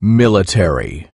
military.